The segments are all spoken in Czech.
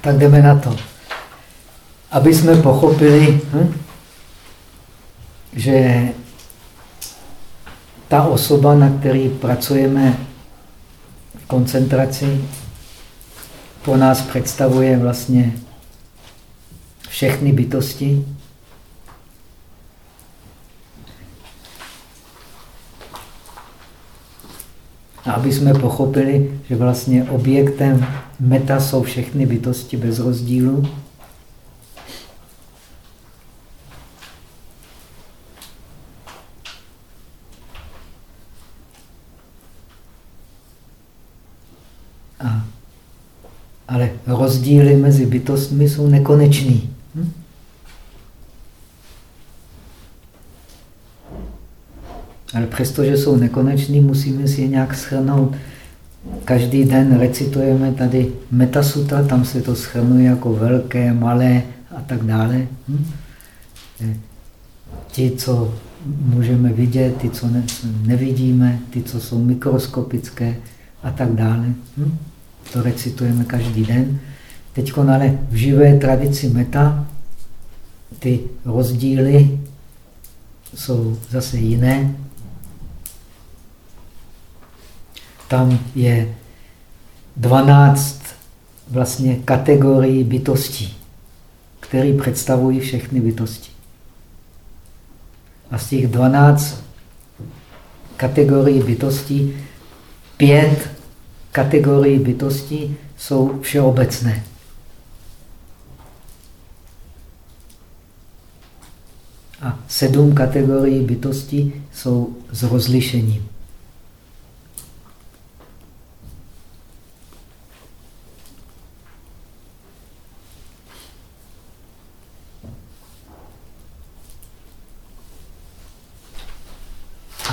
Tak jdeme na to. Aby jsme pochopili, hm, že ta osoba, na který pracujeme v koncentraci, pro nás představuje vlastně všechny bytosti. Aby jsme pochopili, že vlastně objektem meta jsou všechny bytosti bez rozdílu, A, ale rozdíly mezi bytostmi jsou nekonečný. Hm? Ale přestože jsou nekonečný, musíme si je nějak schrnout. Každý den recitujeme tady metasutra, tam se to schrnuje jako velké, malé a tak dále. Hm? Ti, co můžeme vidět, ty, co ne, nevidíme, ty, co jsou mikroskopické a tak dále. Hm? To recitujeme každý den. Teď ale v živé tradici meta ty rozdíly jsou zase jiné. Tam je 12 vlastně kategorií bytostí, které představují všechny bytosti. A z těch 12 kategorií bytostí pět kategorií bytostí jsou všeobecné. A sedm kategorií bytostí jsou s rozlišením.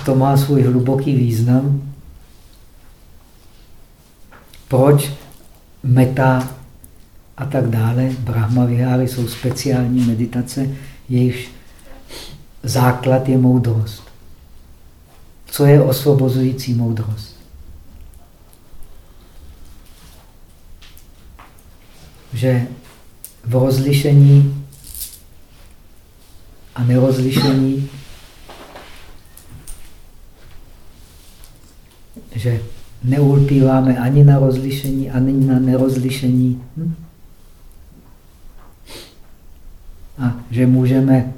To má svůj hluboký význam, proč meta a tak dále, Brahma viháry jsou speciální meditace, jejichž základ je moudrost. Co je osvobozující moudrost? Že v rozlišení a nerozlišení, že neulpíváme ani na rozlišení, ani na nerozlišení. Hm? A že můžeme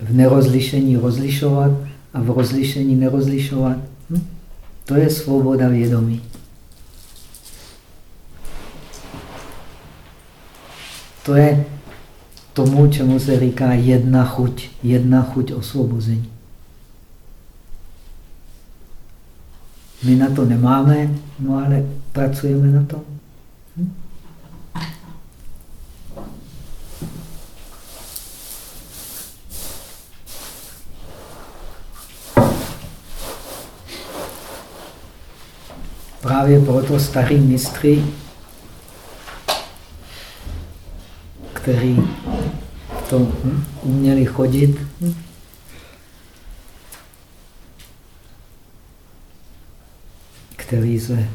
v nerozlišení rozlišovat a v rozlišení nerozlišovat. Hm? To je svoboda vědomí. To je tomu, čemu se říká jedna chuť, jedna chuť osvobození. My na to nemáme, no ale pracujeme na tom. Hm? Právě proto starý mistry, který to hm, uměli chodit, hm? Kteří se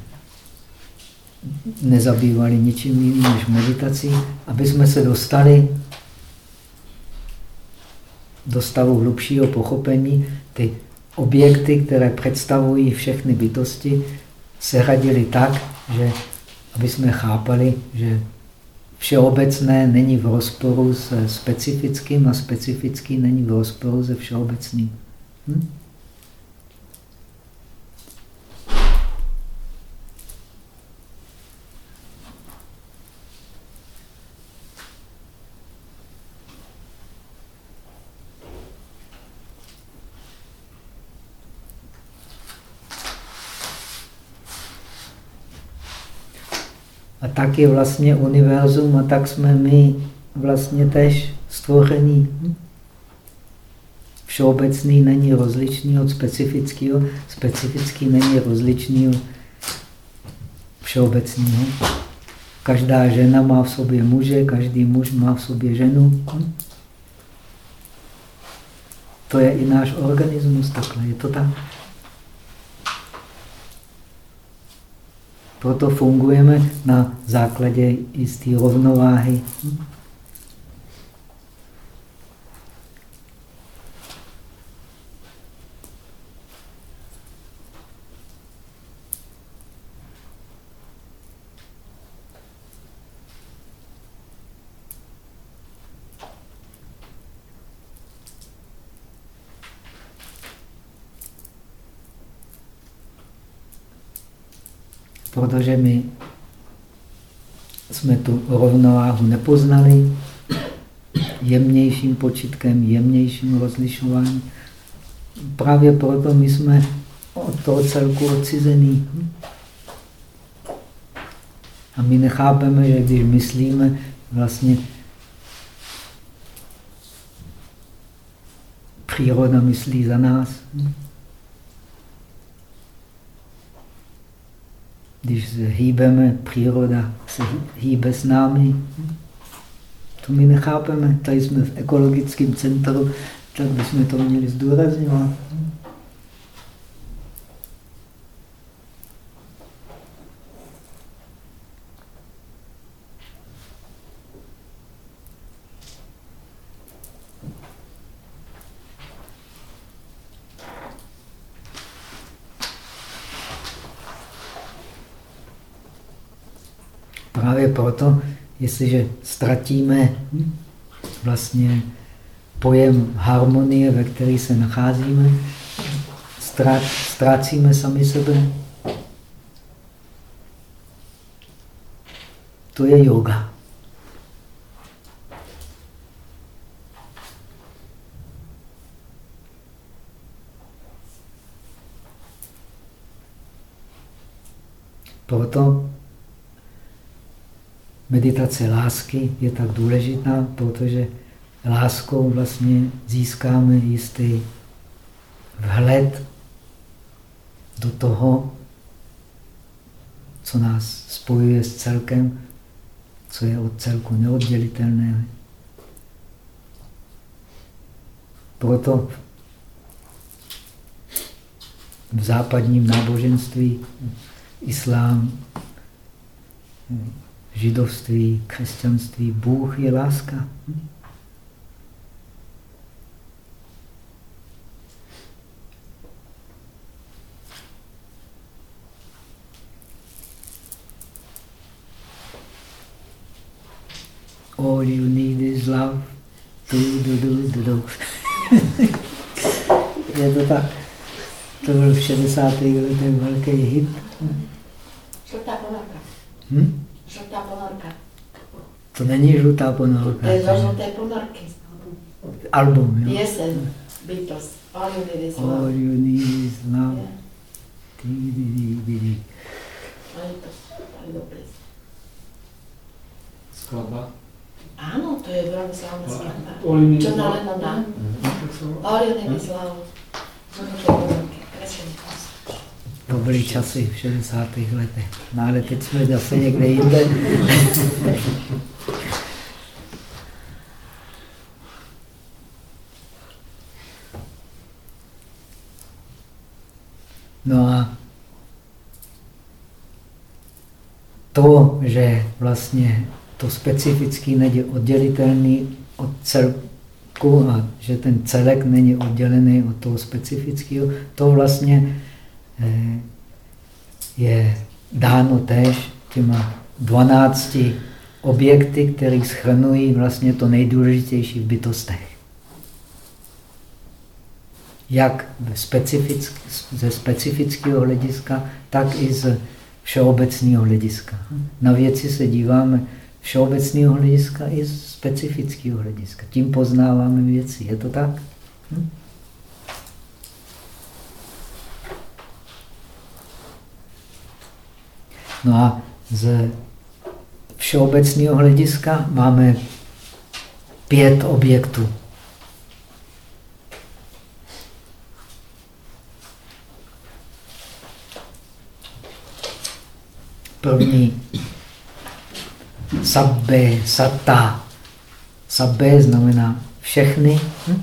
nezabývali ničím jiným než meditací, aby jsme se dostali do stavu hlubšího pochopení, ty objekty, které představují všechny bytosti, se radili tak, že aby jsme chápali, že všeobecné není v rozporu se specifickým a specifický není v rozporu se všeobecným. Hm? Tak je vlastně univerzum a tak jsme my vlastně tež stvoření. Všeobecný není rozličný od specifického, specifický není rozličný od všeobecného. Každá žena má v sobě muže, každý muž má v sobě ženu. To je i náš organismus takhle, je to tak. Proto fungujeme na základě jisté rovnováhy. Protože my jsme tu rovnováhu nepoznali jemnějším počitkem, jemnějším rozlišováním. Právě proto my jsme od toho celku odcizený. A my nechápeme, že když myslíme, vlastně příroda myslí za nás. Když se hýbeme, příroda se hýbe s námi. To my nechápeme. Tady jsme v ekologickém centru, tak bychom to měli zdůrazňovat. Právě proto, jestliže ztratíme vlastně pojem harmonie, ve které se nacházíme, ztrácíme sami sebe. To je yoga. Proto meditace lásky je tak důležitá, protože láskou vlastně získáme jistý vhled do toho, co nás spojuje s celkem, co je od celku neoddělitelné. Proto v západním náboženství islám židovství, křesťanství, Bůh je láska. All you need is love. Du, du, du, du, du. je to tak. To byl v 60. letech velký hit. Hm? Žlutá ponorka. To není žlutá ponorka. To je zo žluté ponorky. Album, jo? Pěsen, Beatles. All you need is All love. you need is love. Yeah. To tady dobrý. Skladba. Áno, to je veľmi slávna skladba. All you need is Johna love. Lennona. Sa volá. All you need is love. Žluté ponorky. Krásný hlas. To byly časy v 60. letech. No ale teď jsme zase někde jinde. No a to, že vlastně to specifický není oddělitelný od celku a že ten celek není oddělený od toho specifického, to vlastně je dáno též těma 12 objekty, které schrnují vlastně to nejdůležitější v bytostech. Jak specifick, ze specifického hlediska, tak i z všeobecného hlediska. Na věci se díváme všeobecného hlediska i z specifického hlediska. Tím poznáváme věci. Je to tak? Hm? No a z všeobecného hlediska máme pět objektů. První sabbe, sata. Sabbe znamená všechny. Hm?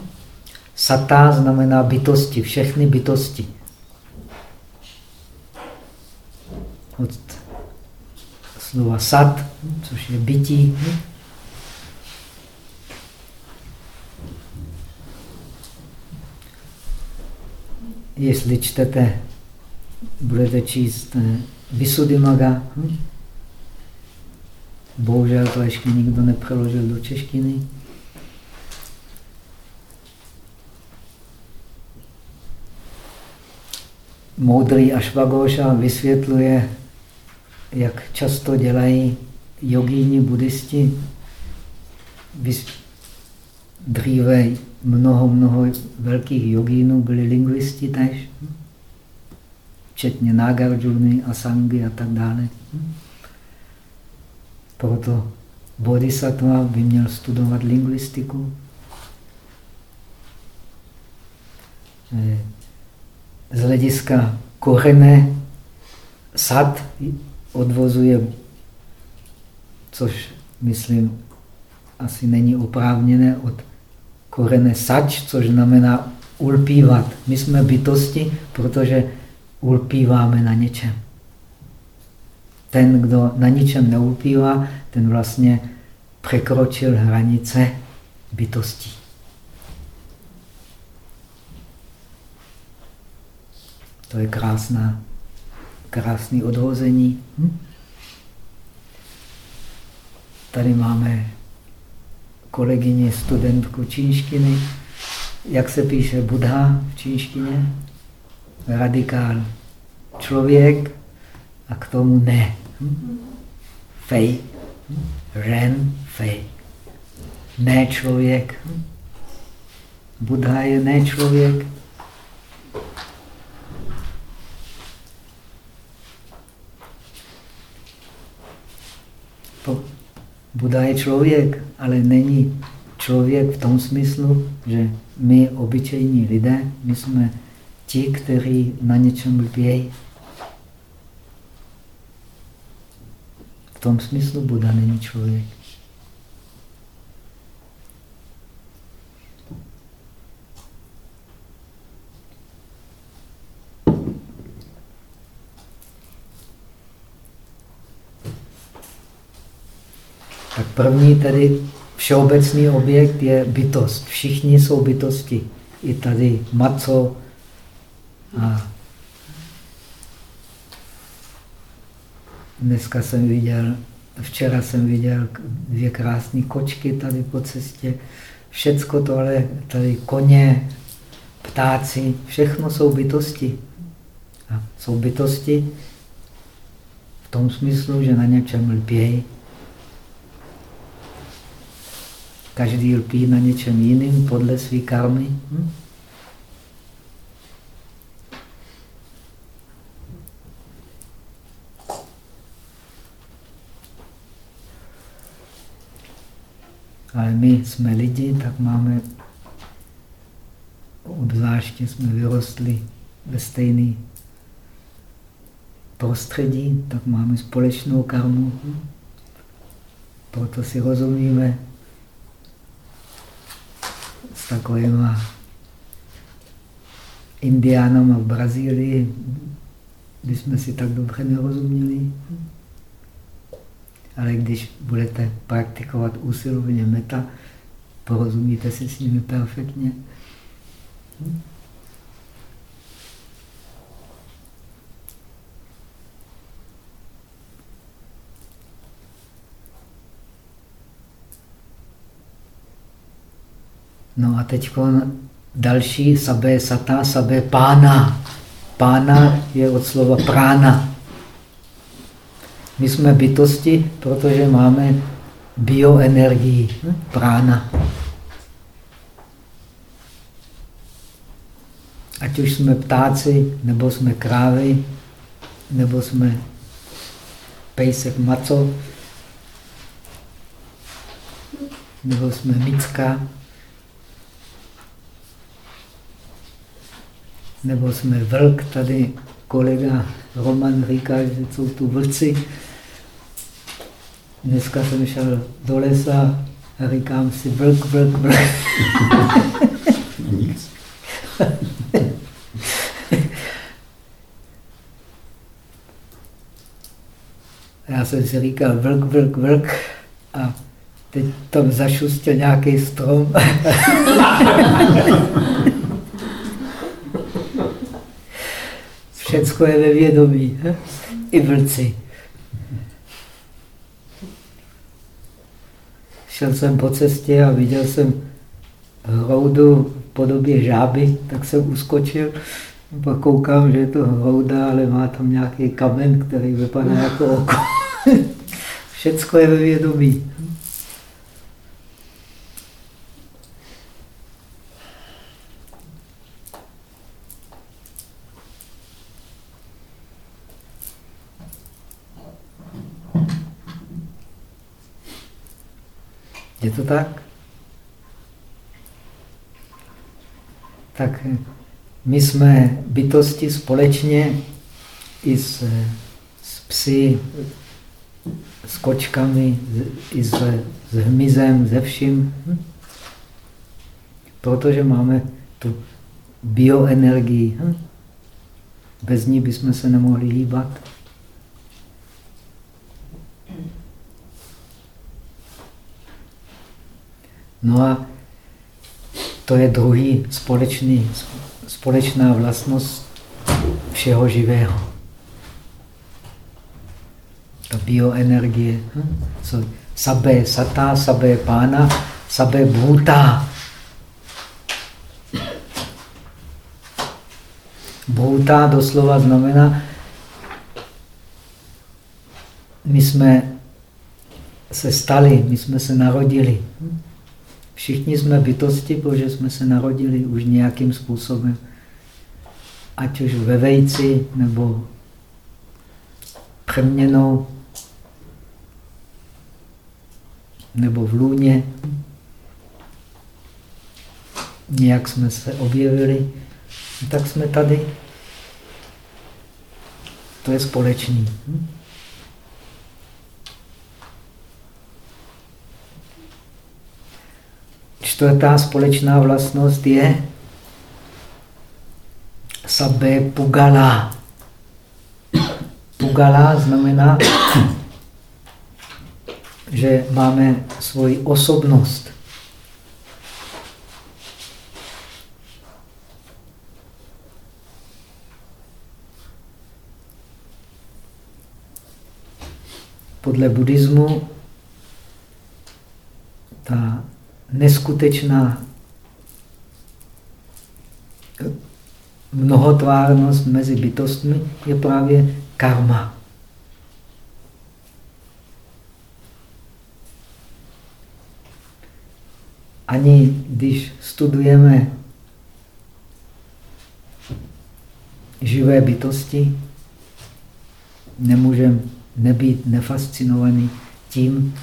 Sata znamená bytosti, všechny bytosti. Slova sat, což je bytí. Jestli čtete, budete číst eh, Visuddhimaga, hm? bohužel to ještě nikdo nepřeložil do češtiny, moudrý Ashwagosha vysvětluje, jak často dělají jogíni, buddhisti. Dříve mnoho, mnoho velkých jogínů byli lingvisti tež, včetně Nagarjuny, Asangy a tak dále. Proto bodhisattva by měl studovat lingvistiku. Eh, z hlediska kořené sad odvozuje, což myslím asi není oprávněné, od kořené sač, což znamená ulpívat. My jsme bytosti, protože ulpíváme na něčem. Ten, kdo na ničem neulpívá, ten vlastně překročil hranice bytostí. To je krásná, krásný odhození. Hm? Tady máme kolegyni, studentku čínštiny. Jak se píše Buddha v čínštině? Radikál. Člověk a k tomu ne. Hm? Fej. Hm? Ren, fej. Ne člověk. Hm? Buddha je ne člověk. Buda je člověk, ale není člověk v tom smyslu, že my, obyčejní lidé, my jsme ti, kteří na něčem lpějí. V tom smyslu Buda není člověk. První tedy všeobecný objekt je bytost. Všichni jsou bytosti. I tady maco a dneska jsem viděl, včera jsem viděl dvě krásné kočky tady po cestě. Všecko tohle, tady koně, ptáci, všechno jsou bytosti. A jsou bytosti v tom smyslu, že na něčem lpějí. Každý lpí na něčem jiným podle své karmy. Hm? Ale my jsme lidi, tak máme, obzvláště jsme vyrostli ve stejné prostředí, tak máme společnou karmu. Proto si rozumíme s takovými indiánama v Brazílii, kdy jsme si tak dobře nerozuměli. Ale když budete praktikovat úsilovně meta, porozumíte si s nimi perfektně. No a teď další sabé sata, sabé pána. Pána je od slova prána. My jsme bytosti, protože máme bioenergii, prána. Ať už jsme ptáci, nebo jsme krávy, nebo jsme pejsek maco, nebo jsme micka, nebo jsme vlk, tady kolega Roman říká, že jsou tu vlci. Dneska jsem šel do lesa a říkám si vlk, vlk, vlk. Nic. Já jsem si říkal vlk, vlk, vlk a teď tam zašustil nějaký strom. Všecko je ve vědomí. I vlci. Šel jsem po cestě a viděl jsem hroudu v podobě žáby, tak jsem uskočil. Pak koukám, že je to hrouda, ale má tam nějaký kamen, který vypadá jako oko. Všecko je ve vědomí. Je to tak? Tak my jsme bytosti společně i s, s psy, s kočkami, i s, s hmyzem, ze vším. Hm? Protože máme tu bioenergii. Hm? Bez ní bychom se nemohli hýbat. No a to je druhý společný, společná vlastnost všeho živého. Ta bioenergie. Hm? Sabé satá, sabé pána, sabé bhuta. Bhuta doslova znamená, my jsme se stali, my jsme se narodili. Hm? Všichni jsme bytosti, protože jsme se narodili už nějakým způsobem. Ať už ve vejci, nebo přeměnou, nebo v lůně. Nějak jsme se objevili, tak jsme tady. To je společný. Hm? Čtvrtá společná vlastnost je sabé pugala. Pugala znamená, že máme svoji osobnost. Podle buddhismu ta neskutečná mnohotvárnost mezi bytostmi je právě karma. Ani když studujeme živé bytosti, nemůžeme nebýt nefascinovaný tím,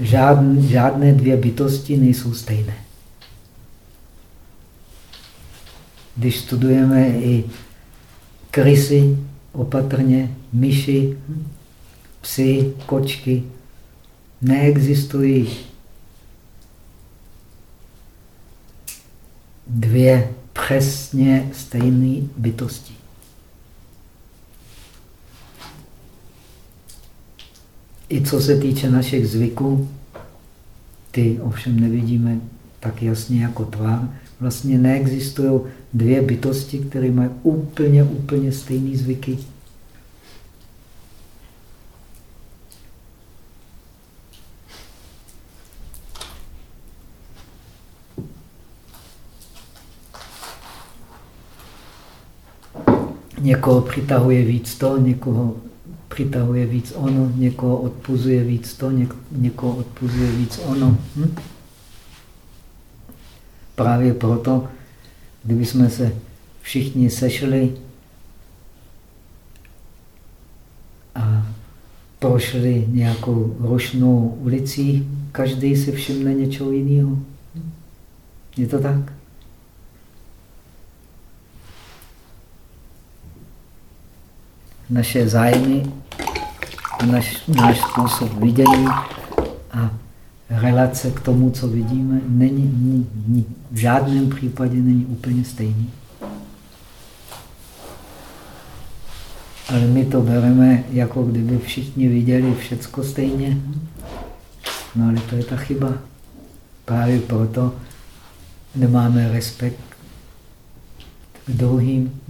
žádn, žádné dvě bytosti nejsou stejné. Když studujeme i krysy, opatrně, myši, psy, kočky, neexistují dvě přesně stejné bytosti. I co se týče našich zvyků, ty ovšem nevidíme tak jasně jako tvár, vlastně neexistují dvě bytosti, které mají úplně, úplně stejné zvyky. Někoho přitahuje víc to, někoho přitahuje víc ono, někoho odpuzuje víc to, něk, někoho odpuzuje víc ono. Hm? Právě proto, kdyby jsme se všichni sešli a prošli nějakou rošnou ulicí, každý si všimne něčeho jiného. Je to tak? Naše zájmy naš, náš způsob vidění a relace k tomu, co vidíme, není, ní, ní, v žádném případě není úplně stejný. Ale my to bereme, jako kdyby všichni viděli všecko stejně. No ale to je ta chyba. Právě proto nemáme respekt k druhým.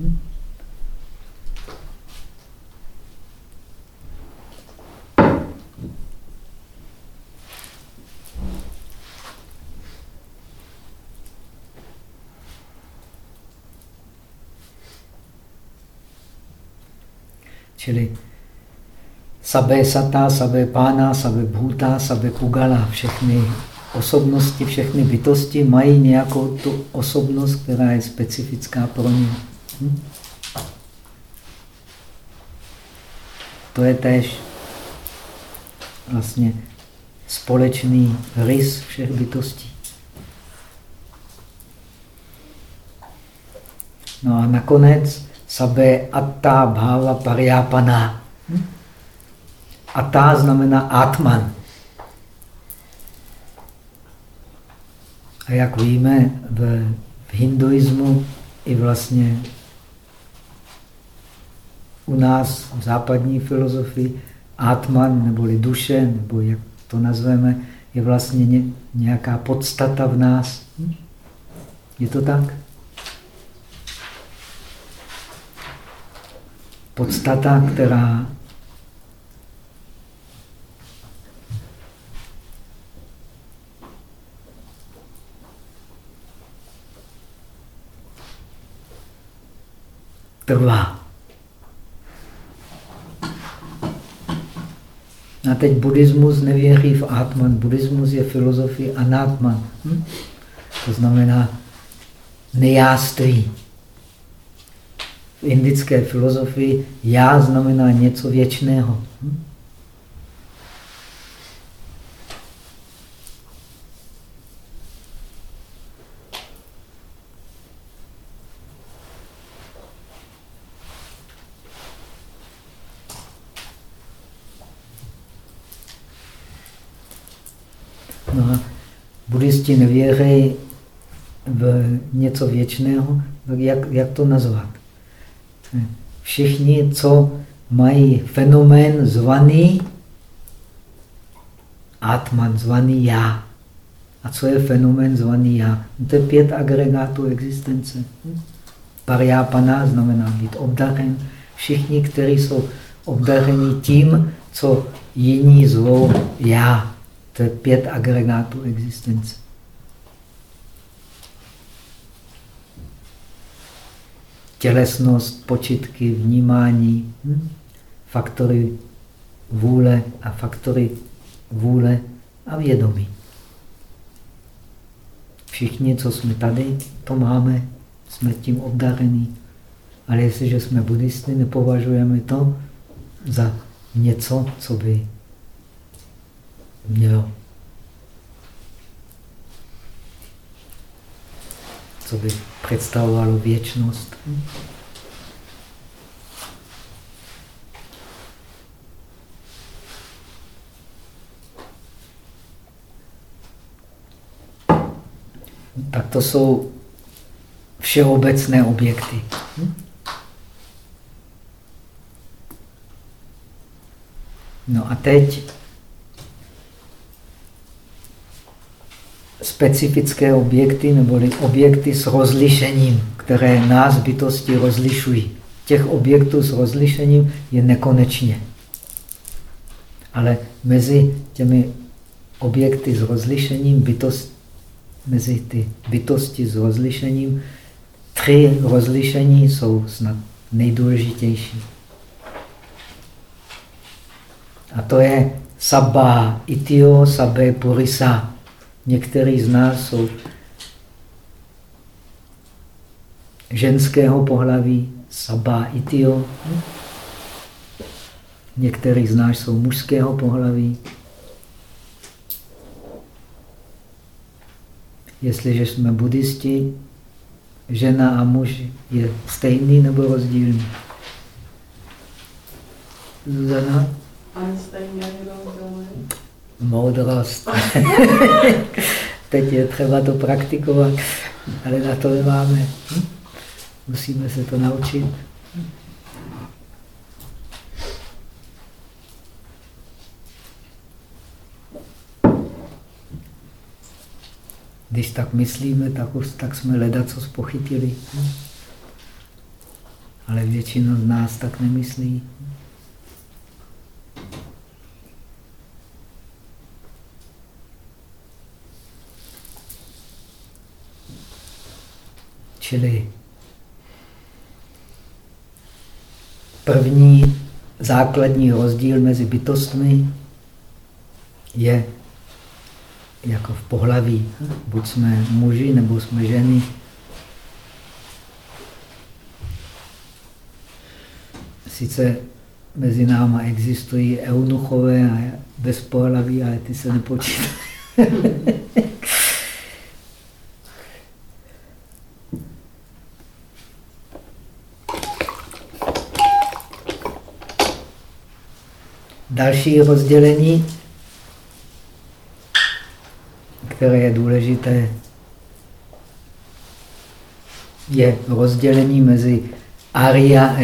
Čili sabé satá, sabé pána, sabé bhúta, sabé pugala, všechny osobnosti, všechny bytosti mají nějakou tu osobnost, která je specifická pro ně. Hm? To je též vlastně společný rys všech bytostí. No a nakonec sabé atta bhava paryapana. Hm? Atta znamená atman. A jak víme, v, v hinduismu i vlastně u nás v západní filozofii Atman, neboli duše, nebo jak to nazveme, je vlastně nějaká podstata v nás. Hm? Je to tak? Podstata, která trvá. A teď buddhismus nevěří v Atman. Buddhismus je filozofie anatman. Hm? To znamená nejáství. Indické filozofii já znamená něco věčného. Hm? buddhisti nevěří v něco věčného, tak jak, jak to nazvat? Všichni, co mají fenomén zvaný Atman, zvaný já. A co je fenomén zvaný já? No to je pět agregátů existence. Paryapana znamená být obdaren. Všichni, kteří jsou obdareni tím, co jiní zvou já. To je pět agregátů existence. Tělesnost, počitky, vnímání, hm? faktory vůle a faktory vůle a vědomí. Všichni, co jsme tady, to máme, jsme tím obdarení. Ale jestliže jsme buddhisty, nepovažujeme to za něco, co by mělo. Co by představovalo věčnost. Tak to jsou všeobecné objekty. No a teď specifické objekty, neboli objekty s rozlišením, které nás bytosti rozlišují. Těch objektů s rozlišením je nekonečně. Ale mezi těmi objekty s rozlišením, bytost, mezi ty bytosti s rozlišením, tři rozlišení jsou snad nejdůležitější. A to je sabba itio, sabbe purisa. Některý z nás jsou ženského pohlaví, sabá itio. Některý z nás jsou mužského pohlaví. Jestliže jsme buddhisti, žena a muž je stejný nebo rozdílný? Zuzana? Stejný, rozdílný moudrost. Teď je třeba to praktikovat, ale na to nemáme. Hm? Musíme se to naučit. Když tak myslíme, tak, už, tak jsme leda co spochytili. Hm? Ale většina z nás tak nemyslí. Čili první základní rozdíl mezi bytostmi je jako v pohlaví. Buď jsme muži, nebo jsme ženy. Sice mezi náma existují eunuchové a bez pohlaví, ale ty se nepočítají. Další rozdělení, které je důležité, je rozdělení mezi aria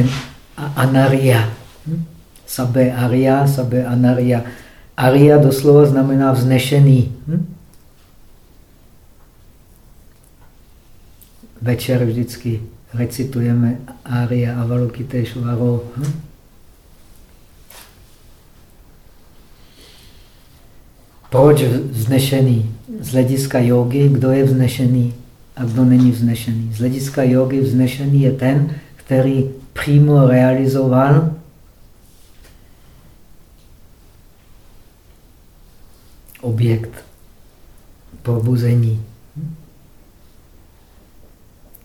a anaria. Hm? Sabe aria, sabe anaria. Aria doslova znamená vznešený. Hm? Večer vždycky recitujeme aria Avalokiteshvaro. Hm? Proč vznešený? Z hlediska jogy, kdo je vznešený a kdo není vznešený. Z hlediska jogy vznešený je ten, který přímo realizoval objekt probuzení.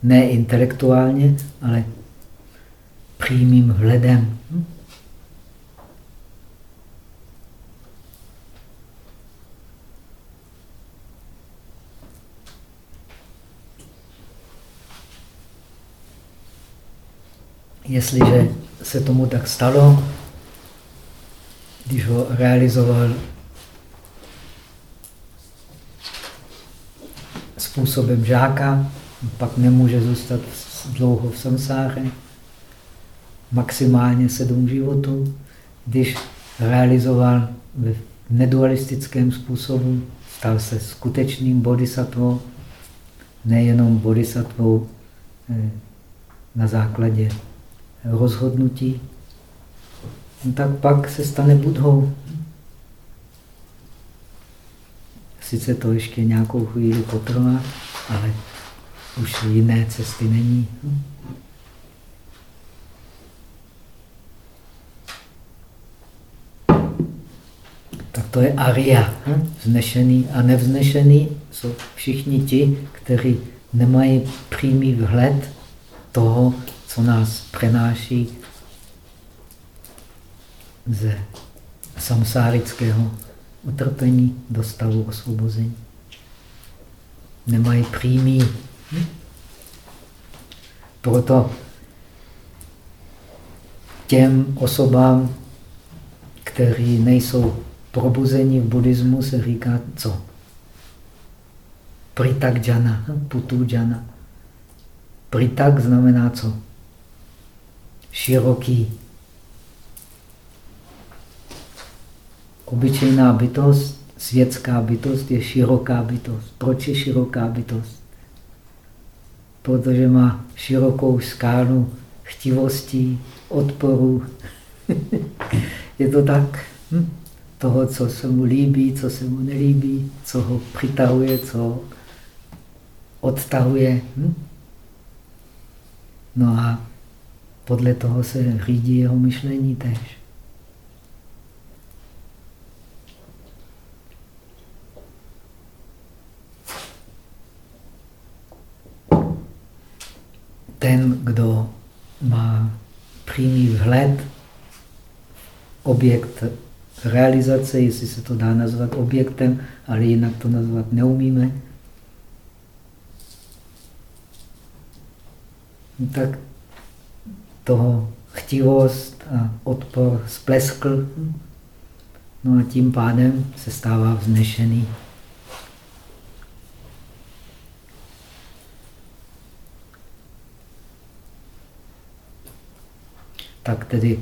Ne intelektuálně, ale přímým vhledem. Jestliže se tomu tak stalo, když ho realizoval způsobem žáka, pak nemůže zůstat dlouho v samsáře, maximálně sedm životů. Když realizoval v nedualistickém způsobu, stal se skutečným bodhisattvou, nejenom bodhisattvou eh, na základě rozhodnutí, no tak pak se stane budhou. Sice to ještě nějakou chvíli potrvá, ale už jiné cesty není. Tak to je aria. Vznešený a nevznešený jsou všichni ti, kteří nemají přímý vhled toho, co nás přenáší ze samsárického utrpení do stavu osvobození. Nemají přímý. Proto těm osobám, kteří nejsou probuzení v buddhismu, se říká co? Pritak jana, putu jana. Pritak znamená co? Široký. Obyčejná bytost, světská bytost je široká bytost. Proč je široká bytost? Protože má širokou skálu chtivostí, odporu. je to tak? Hm? Toho, co se mu líbí, co se mu nelíbí, co ho přitahuje, co odtahuje. Hm? No a podle toho se řídí jeho myšlení tež. Ten, kdo má přímý vhled, objekt realizace, jestli se to dá nazvat objektem, ale jinak to nazvat neumíme, tak toho chtivost a odpor spleskl. No a tím pádem se stává vznešený. Tak tedy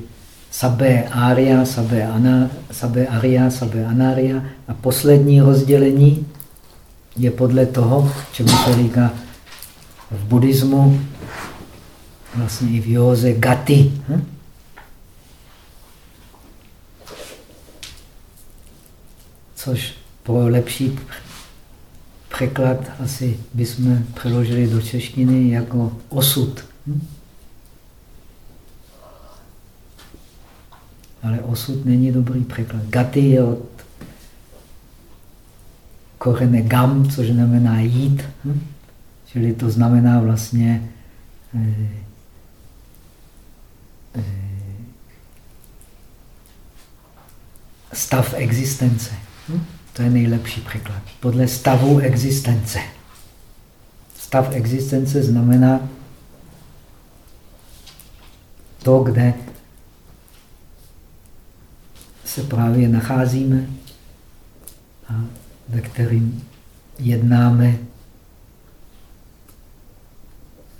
sabé aria, sabé, ana, sabé aria, sabé anaria a poslední rozdělení je podle toho, čemu se říká v buddhismu, vlastně i v józe, gati. Hm? Což pro lepší překlad asi bychom přeložili do češtiny jako osud. Hm? Ale osud není dobrý překlad. Gati je od korene gam, což znamená jít. Hm? Čili to znamená vlastně stav existence. Hm? To je nejlepší překlad. Podle stavu existence. Stav existence znamená to, kde se právě nacházíme a ve kterým jednáme.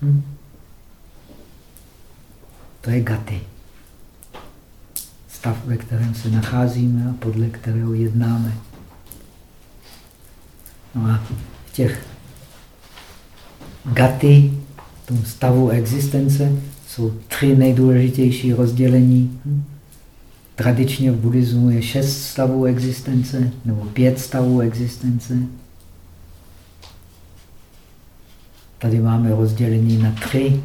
Hm? To je gaty. Stav, ve kterém se nacházíme a podle kterého jednáme. No a v těch gaty, v tom stavu existence, jsou tři nejdůležitější rozdělení. Hm? Tradičně v buddhismu je šest stavů existence nebo pět stavů existence. Tady máme rozdělení na tři.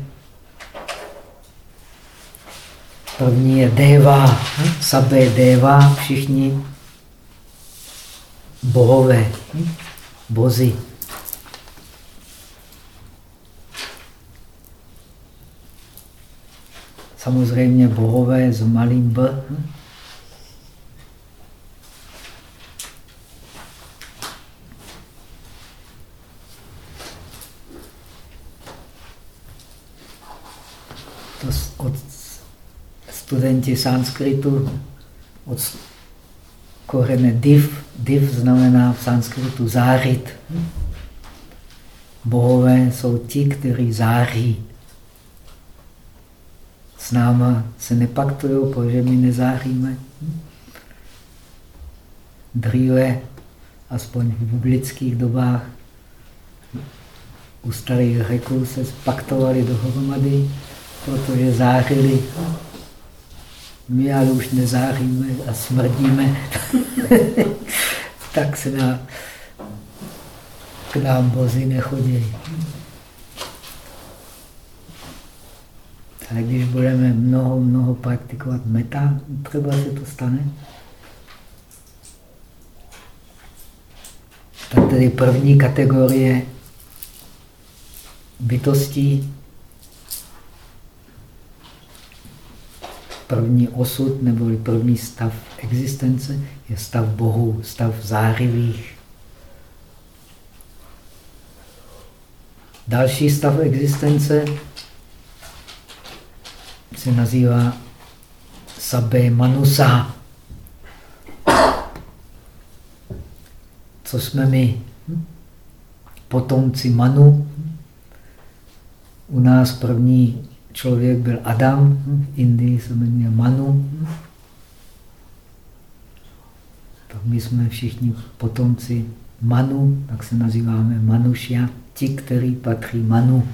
První je deva, sabé deva, všichni bohové, bozy. Samozřejmě bohové s malým b. od studenti sanskritu, od korene div. Div znamená v sanskritu zářit. Bohové jsou ti, kteří září. S náma se nepaktují, protože my nezáříme. Dříve, aspoň v biblických dobách, u starých řeků se paktovali dohromady protože zářili. My ale už nezáříme a smrdíme, tak se na, k nám bozy nechodí. Ale když budeme mnoho, mnoho praktikovat meta, třeba se to stane. Tak tedy první kategorie bytostí první osud nebo první stav existence je stav Bohu, stav zářivých. Další stav existence se nazývá Sabé Manusa. Co jsme my? Potomci Manu. U nás první člověk byl Adam, v Indii se jmenuje Manu. Tak my jsme všichni potomci Manu, tak se nazýváme Manušia, ti, kteří patří Manu.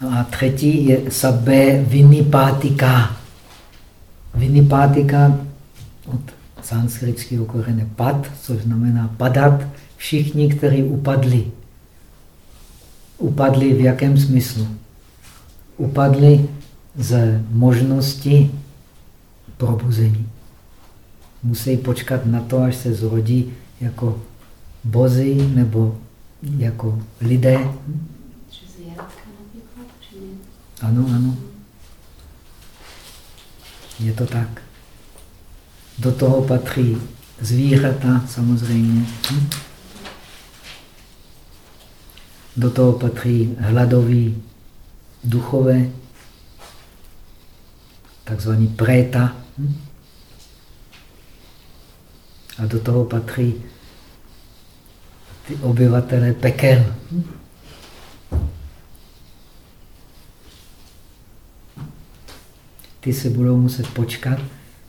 No a třetí je sabé vinipátika. Vinipátika od sanskritského korene pad, což znamená padat, všichni, kteří upadli. Upadli v jakém smyslu? Upadli z možnosti probuzení. Musí počkat na to, až se zrodí jako bozy nebo jako lidé, ano, ano. Je to tak. Do toho patří zvířata samozřejmě. Hm? Do toho patří hladoví duchové, takzvaný préta. Hm? A do toho patří ty obyvatele pekel. Ty se budou muset počkat.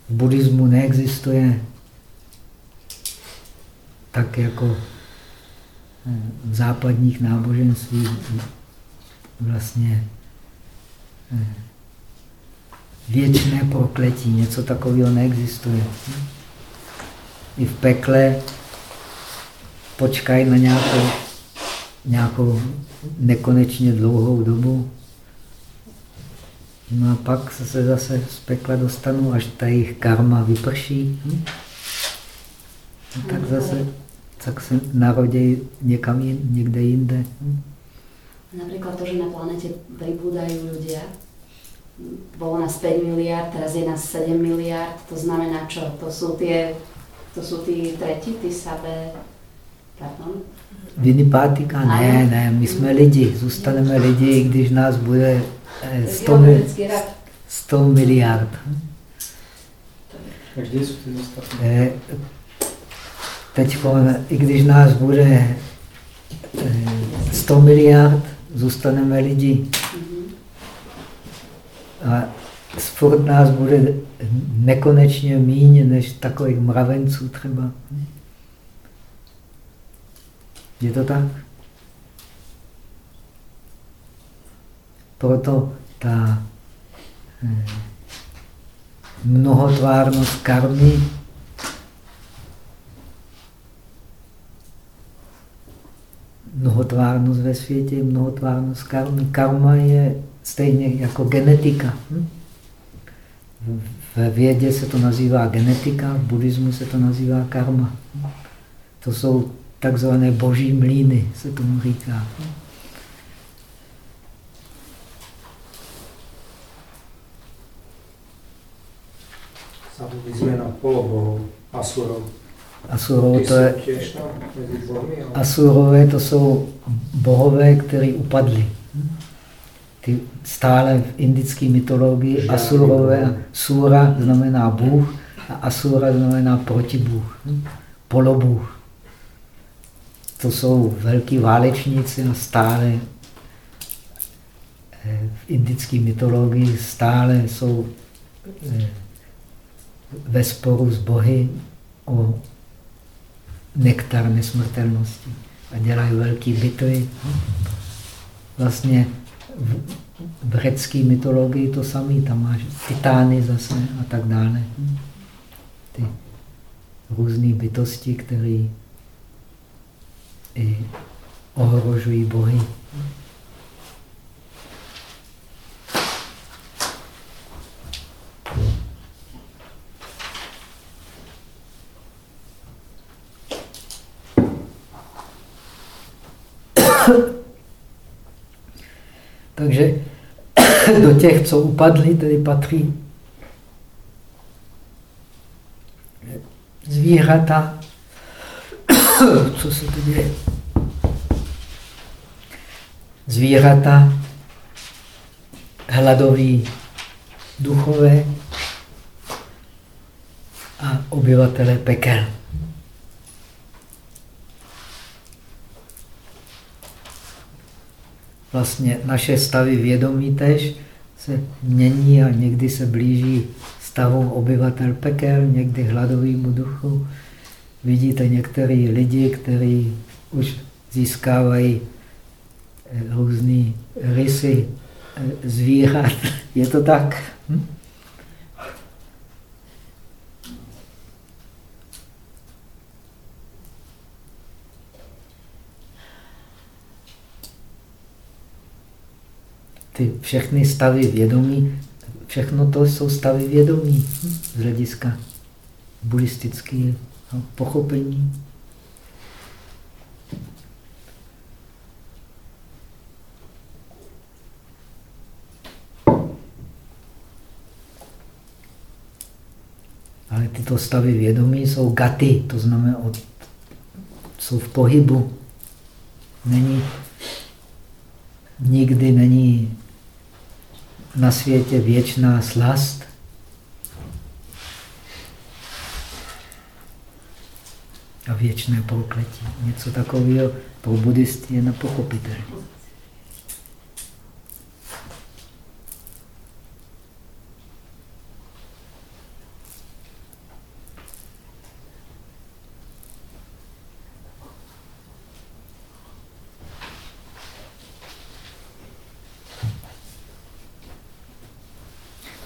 V buddhismu neexistuje tak jako eh, v západních náboženstvích vlastně eh, věčné prokletí. Něco takového neexistuje. I v pekle počkají na nějakou, nějakou nekonečně dlouhou dobu. No a pak se zase z pekla dostanou, až ta jejich karma vyprší. Hm? No tak zase tak se narodí někam jin, někde jinde. Hm? Napríklad to, že na planete pribúdajú ľudia, bolo nás 5 miliard, teraz je nás 7 miliard, to znamená čo? To sú tie, to sú tí tretí, tí sabe, pardon? Vinipátika? Ne, ne, my jsme lidi, zůstaneme lidi, i když nás bude 100, mil, 100 miliard. Kde jsou ty ostatní? Teď, i když nás bude 100 miliard, zůstaneme lidi. A furt nás bude nekonečně míň než takových mravenců třeba. Je to tak? Proto ta eh, mnohotvárnost karmy mnohotvárnost ve světě, mnohotvárnost karmy. Karma je stejně jako genetika. Hm? Ve vědě se to nazývá genetika, v buddhismu se to nazývá karma. To jsou takzvané boží mlíny, se tomu říká. Jsme na polobohu, asurou. Asurové to je, asurové to jsou bohové, kteří upadli. Ty stále v indické mytologii asurové, sura znamená bůh a asura znamená protibůh, polobůh. To jsou velký válečníci a stále eh, v indické mytologii stále jsou eh, ve sporu s bohy o nektar nesmrtelnosti a dělají velké bitvy. Vlastně v, v řecké mytologii to samé, tam máš titány zase a tak dále. Ty různé bytosti, které ohrožují bohy. Takže do těch, co upadli, tedy patří zvířata. Co se to děje? Zvířata, hladoví duchové a obyvatele pekel. Vlastně naše stavy vědomí tež se mění a někdy se blíží stavu obyvatel pekel, někdy hladovýmu duchu. Vidíte některý lidi, kteří už získávají eh, různé rysy eh, zvířat. Je to tak? Hm? Ty všechny stavy vědomí, všechno to jsou stavy vědomí z hlediska buddhistického pochopení. Ale tyto stavy vědomí jsou gaty, to znamená, od, jsou v pohybu. Není, nikdy není na světě věčná slast. a věčné prokletí. Něco takového pro buddhisty je nepochopitelné.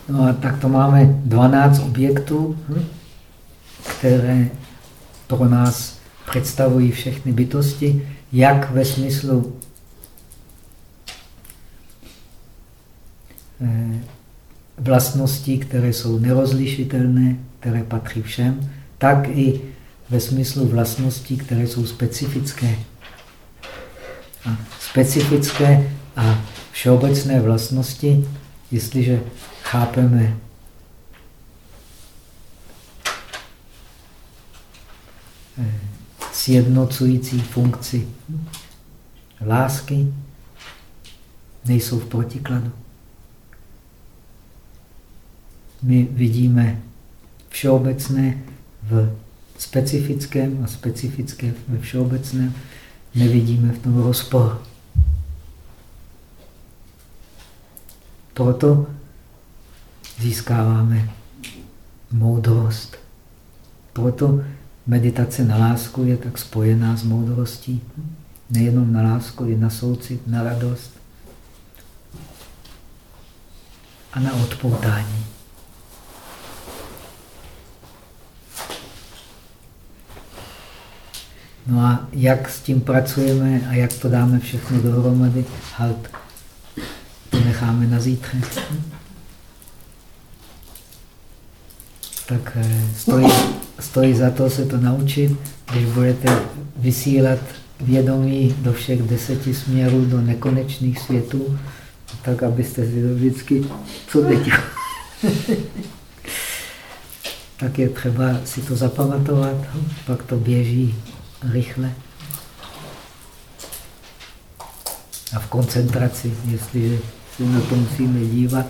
No a tak to máme 12 objektů, hm, které pro nás představují všechny bytosti, jak ve smyslu eh, vlastností, které jsou nerozlišitelné, které patří všem, tak i ve smyslu vlastností, které jsou specifické. A specifické a všeobecné vlastnosti, jestliže chápeme sjednocující funkci lásky, nejsou v protikladu. My vidíme všeobecné v specifickém a specifické ve všeobecném. Nevidíme v tom rozpor. Proto získáváme moudrost. Proto meditace na lásku je tak spojená s moudrostí. Nejenom na lásku, i na soucit, na radost a na odpoutání. No a jak s tím pracujeme a jak to dáme všechno dohromady, halt, to necháme na zítře. Tak eh, stojí, stojí za to se to naučit, když budete vysílat vědomí do všech deseti směrů, do nekonečných světů, tak abyste si vždycky, co teď? tak je třeba si to zapamatovat, pak to běží rychle. A v koncentraci, jestliže se na to musíme dívat,